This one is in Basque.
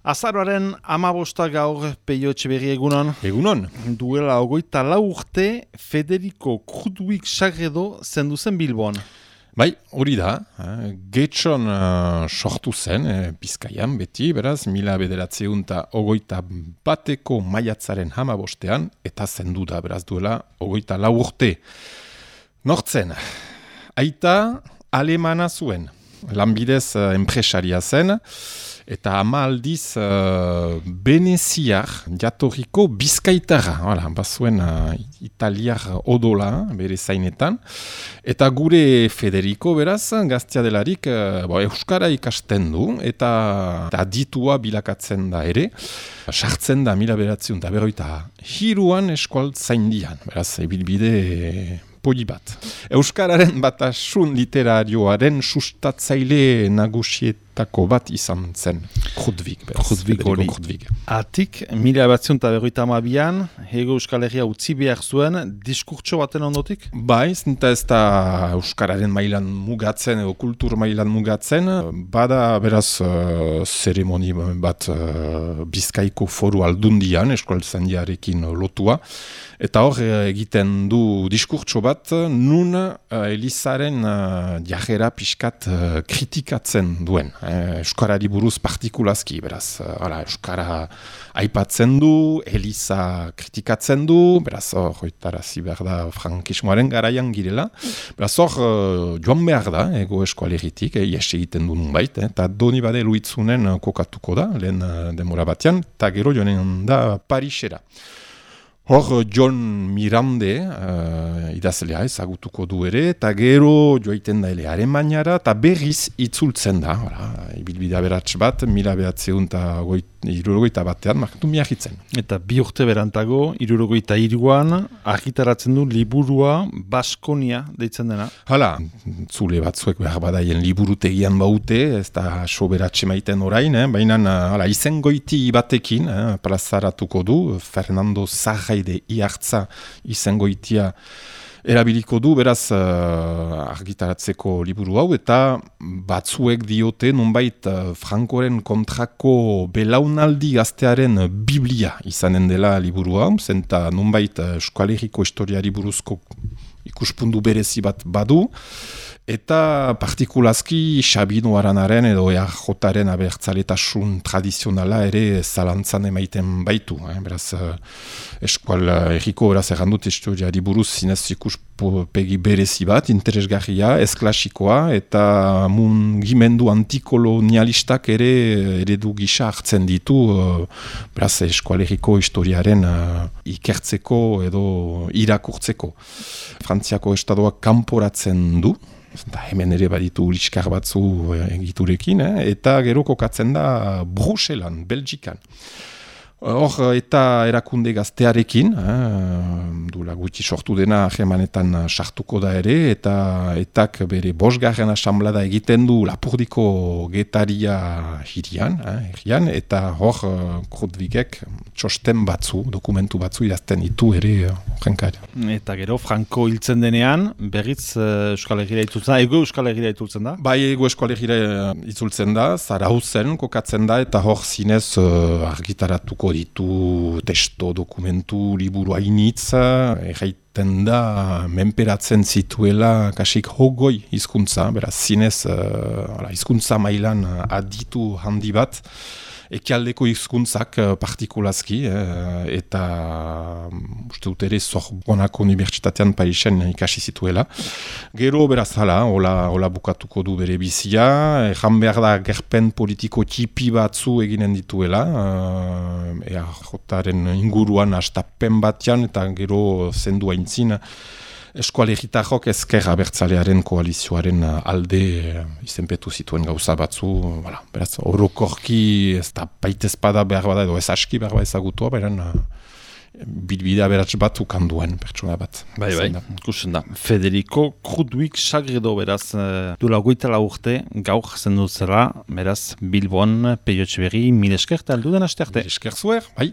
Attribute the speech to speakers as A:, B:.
A: Azaroaren amabosta gaur peio etxeberri egunon.
B: Egunon.
A: Duela ogoita lau urte Federico Krudwig Sagredo zendu zen Bilbon.
B: Bai, hori da. Eh, Getxon uh, sortu zen, eh, Bizkaian beti, beraz, mila bederatzeun eta ogoita bateko maiatzaren hamabostean, eta zendu da, beraz, duela ogoita lau urte. Nortzen, aita alemana zuen, lanbidez uh, enpresaria zen, eta ama aldiz uh, Beneziar jatorriko bizkaitarra, Hala, bazuen uh, italiar odola bere zainetan, eta gure Federico beraz, gaztia delarik, uh, bo, Euskara ikasten du, eta aditua bilakatzen da ere, sartzen da mila beratzen da beroita hiruan eskualt zaindian, beraz, ebilbide poli bat. Euskararen batasun literarioaren sustatzaile nagusietako bat izan zen. Krudvig,
A: Krudvig hori. Atik, mila batzion eta berroita amabian, hego Euskal Herria utzi behar zuen, diskurtso baten ondotik?
B: Ba, ez ez da Euskararen mailan mugatzen, edo kultur mailan mugatzen, bada beraz uh, zeremoni bat uh, bizkaiko foru aldundian, eskualtzen diarekin lotua, eta hor egiten du diskurtso bat, nun uh, Elizaren uh, diajera pixkat uh, kritikatzen duen. Euskarari buruz partikulazki, beraz. Uh, Euskara aipatzen du, Eliza kritikatzen du, beraz, hor, oitarazi behar da frankismoaren garaian girela. Beraz, hor, uh, joan behar da, ego eskualeritik, eh, egiten du nun bait, eta eh, doni bade luitzunen kokatuko da, lehen uh, demora batean, eta gero joanen da Parisera. Hor, John Mirande, uh, idazlea ezagutuko du ere, eta gero joaiten da ele Alemaniara, eta berriz itzultzen da, ibilbidea beratz bat, mila behatzeun eta irurogoita batean, markatu miahitzen.
A: Eta bi urte berantago, irurogoita iruan, argitaratzen du liburua Baskonia deitzen dena.
B: Hala, zule batzuek behar badaien liburutegian baute, ez da soberatxe maiten orain, eh? baina hala, izen goiti batekin, eh? plazaratuko du, Fernando Zahaide iartza izen goitia, erabiliko du, beraz uh, argitaratzeko liburu hau, eta batzuek diote nunbait uh, Frankoren kontrako belaunaldi gaztearen biblia izanen dela liburu hau, zenta nunbait uh, eskoaleriko historiari buruzko ikuspundu berezi bat badu, Eta partikulazki Sabino Aranaren edo EAJ-aren abertzaletasun tradizionala ere zalantzan emaiten baitu. Eh? Beraz, uh, eskual uh, erriko beraz errandut historiari buruz zinez ikuspegi berezi bat, interesgarria, esklasikoa, eta mungimendu antikolonialistak ere eredu gisa hartzen ditu uh, beraz, eskual erriko historiaren uh, ikertzeko edo irakurtzeko. Frantziako estadoak kanporatzen du, Eta hemen ere baditu uliskar batzu egiturekin, eh? eta gero kokatzen da Bruselan, Belgikan. Hor, eta erakunde gaztearekin, eh, dula gutxi sortu dena jemanetan sartuko da ere, eta etak bere bosgarren asamblada egiten du lapurdiko getaria hirian, eh, eta hor, krudvigek txosten batzu, dokumentu batzu idazten ditu ere jenkar.
A: Eta gero, Franco hiltzen denean, berriz uh, Euskal Herria itzultzen da, ego Euskal Herria itzultzen da?
B: Bai, ego Euskal Herria itzultzen da, zara kokatzen da, eta hor zinez uh, argitaratuko ditu testo, dokumentu, liburu hainitz, erraiten da, menperatzen zituela kasik hogoi hizkuntza, beraz zinez, uh, hizkuntza mailan aditu handi bat, ekialdeko hizkuntzak uh, partikulazki, eh, eta uste dut ere Sorbonako Unibertsitatean Parisen ikasi zituela. Gero beraz hala, hola, hola bukatuko du bere bizia, jan behar da gerpen politiko txipi batzu eginen dituela, uh, ea jotaren inguruan astapen batean, eta gero zendu haintzin, eskualegitajok ezker abertzalearen koalizioaren uh, alde uh, izenpetu zituen gauza batzu, voilà, beraz, orokorki ez da baitezpada behar bada edo ez aski behar bada ezagutua, beren uh, bilbidea beratz bat ukanduen pertsona bat.
A: Bai, bai, ikusten da. Federico Krudwig Sagredo beraz uh, dula goitela urte gaur zendu zera, beraz Bilbon, Peiotxe berri, mil eskerta aldu den aste arte.
B: Mil eskertzuer, bai.